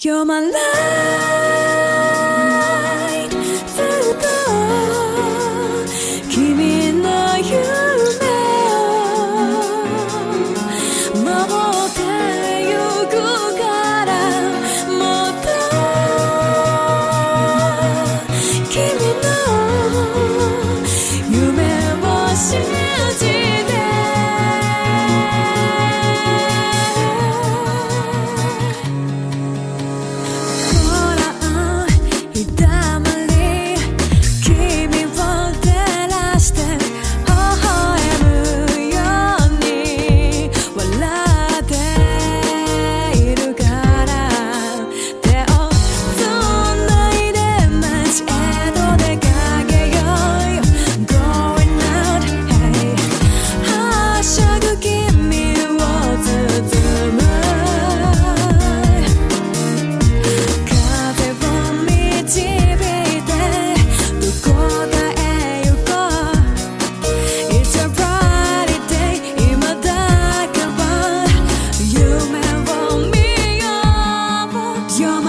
You're my love. You're